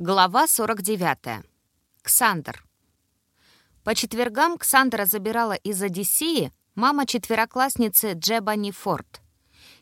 Глава 49. Ксандр. По четвергам Ксандра забирала из Одиссеи мама четвероклассницы Джебани Форд.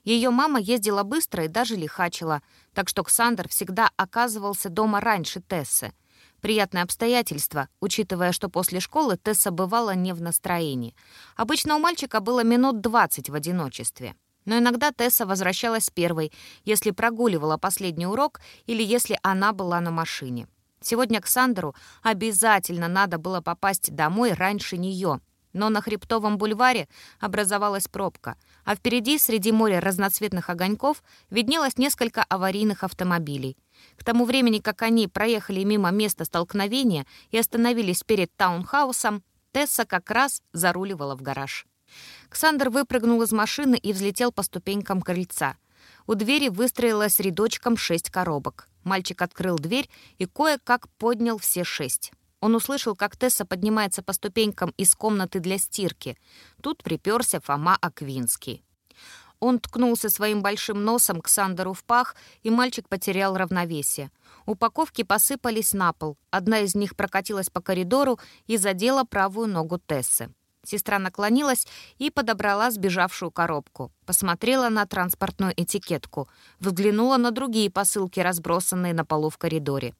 Ее мама ездила быстро и даже лихачила, так что Ксандр всегда оказывался дома раньше Тессы. Приятное обстоятельство, учитывая, что после школы Тесса бывала не в настроении. Обычно у мальчика было минут 20 в одиночестве. Но иногда Тесса возвращалась первой, если прогуливала последний урок или если она была на машине. Сегодня к Сандеру обязательно надо было попасть домой раньше нее, но на Хребтовом бульваре образовалась пробка, а впереди среди моря разноцветных огоньков виднелось несколько аварийных автомобилей. К тому времени, как они проехали мимо места столкновения и остановились перед таунхаусом, Тесса как раз заруливала в гараж. Ксандр выпрыгнул из машины и взлетел по ступенькам крыльца. У двери выстроилась рядочком шесть коробок. Мальчик открыл дверь и кое-как поднял все шесть. Он услышал, как Тесса поднимается по ступенькам из комнаты для стирки. Тут приперся Фома Аквинский. Он ткнулся своим большим носом к Сандеру в пах, и мальчик потерял равновесие. Упаковки посыпались на пол. Одна из них прокатилась по коридору и задела правую ногу Тессы. Сестра наклонилась и подобрала сбежавшую коробку. Посмотрела на транспортную этикетку. Взглянула на другие посылки, разбросанные на полу в коридоре.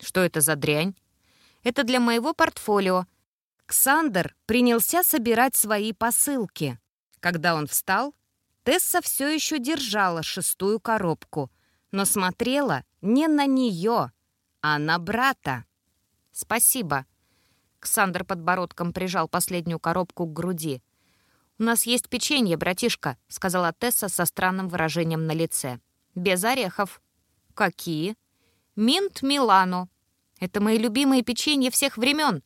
«Что это за дрянь?» «Это для моего портфолио». Ксандер принялся собирать свои посылки. Когда он встал, Тесса все еще держала шестую коробку, но смотрела не на нее, а на брата. «Спасибо», Ксандр подбородком прижал последнюю коробку к груди. «У нас есть печенье, братишка», — сказала Тесса со странным выражением на лице. «Без орехов». «Какие?» «Минт Милано. Это мои любимые печенья всех времен.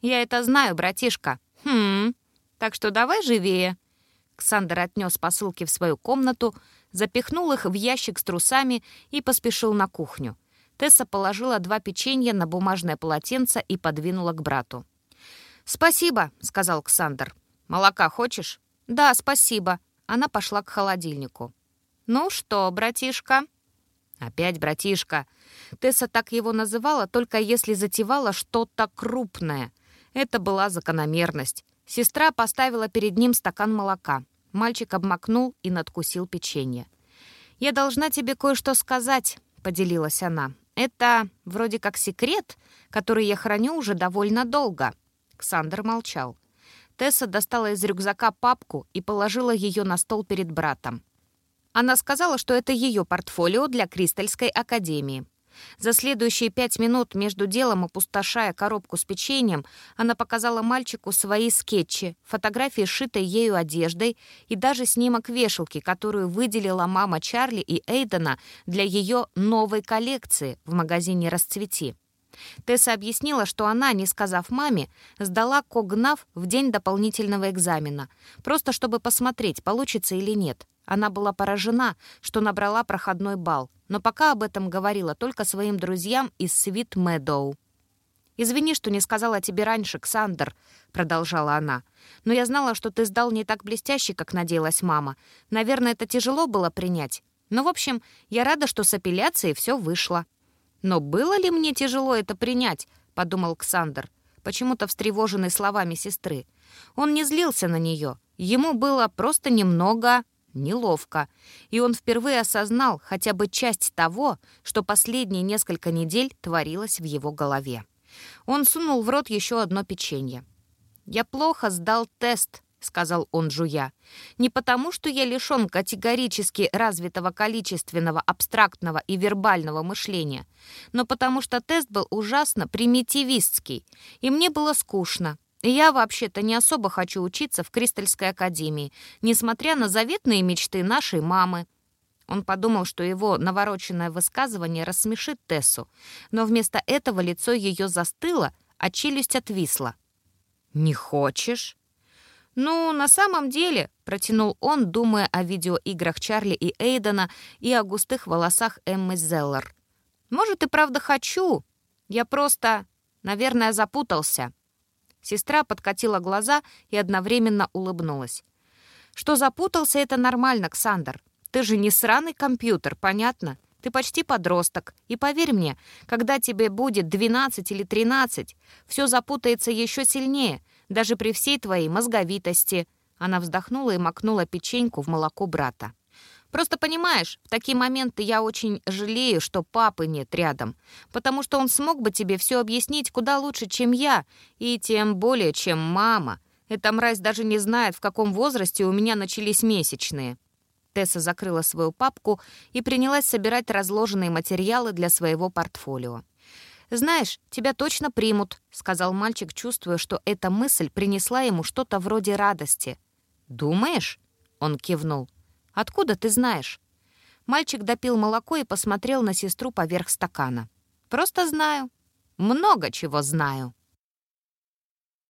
Я это знаю, братишка». «Хм, так что давай живее». Ксандр отнес посылки в свою комнату, запихнул их в ящик с трусами и поспешил на кухню. Тесса положила два печенья на бумажное полотенце и подвинула к брату. «Спасибо», — сказал Ксандр. «Молока хочешь?» «Да, спасибо». Она пошла к холодильнику. «Ну что, братишка?» «Опять братишка». Тесса так его называла, только если затевала что-то крупное. Это была закономерность. Сестра поставила перед ним стакан молока. Мальчик обмакнул и надкусил печенье. «Я должна тебе кое-что сказать», — поделилась она. Это вроде как секрет, который я храню уже довольно долго». Ксандр молчал. Тесса достала из рюкзака папку и положила ее на стол перед братом. Она сказала, что это ее портфолио для Кристальской академии. За следующие пять минут между делом, опустошая коробку с печеньем, она показала мальчику свои скетчи, фотографии сшитой ею одеждой и даже снимок вешалки, которую выделила мама Чарли и Эйдена для ее новой коллекции в магазине «Расцвети». Тесса объяснила, что она, не сказав маме, сдала Когнав в день дополнительного экзамена, просто чтобы посмотреть, получится или нет. Она была поражена, что набрала проходной балл, но пока об этом говорила только своим друзьям из Свит Мэдоу. «Извини, что не сказала тебе раньше, Ксандр», — продолжала она. «Но я знала, что ты сдал не так блестяще, как надеялась мама. Наверное, это тяжело было принять. Но, в общем, я рада, что с апелляцией все вышло». «Но было ли мне тяжело это принять?» — подумал Ксандр, почему-то встревоженный словами сестры. Он не злился на нее. Ему было просто немного неловко, и он впервые осознал хотя бы часть того, что последние несколько недель творилось в его голове. Он сунул в рот еще одно печенье. «Я плохо сдал тест», — сказал он, жуя. «Не потому, что я лишён категорически развитого количественного, абстрактного и вербального мышления, но потому что тест был ужасно примитивистский, и мне было скучно. Я вообще-то не особо хочу учиться в Кристальской академии, несмотря на заветные мечты нашей мамы». Он подумал, что его навороченное высказывание рассмешит Тессу, но вместо этого лицо ее застыло, а челюсть отвисла. «Не хочешь?» «Ну, на самом деле», — протянул он, думая о видеоиграх Чарли и Эйдена и о густых волосах Эммы Зеллер. «Может, и правда хочу. Я просто, наверное, запутался». Сестра подкатила глаза и одновременно улыбнулась. «Что запутался, это нормально, Ксандр. Ты же не сраный компьютер, понятно? Ты почти подросток, и поверь мне, когда тебе будет 12 или 13, все запутается еще сильнее, даже при всей твоей мозговитости». Она вздохнула и макнула печеньку в молоко брата. Просто понимаешь, в такие моменты я очень жалею, что папы нет рядом, потому что он смог бы тебе все объяснить куда лучше, чем я, и тем более, чем мама. Эта мразь даже не знает, в каком возрасте у меня начались месячные. Тесса закрыла свою папку и принялась собирать разложенные материалы для своего портфолио. «Знаешь, тебя точно примут», — сказал мальчик, чувствуя, что эта мысль принесла ему что-то вроде радости. «Думаешь?» — он кивнул. «Откуда ты знаешь?» Мальчик допил молоко и посмотрел на сестру поверх стакана. «Просто знаю. Много чего знаю».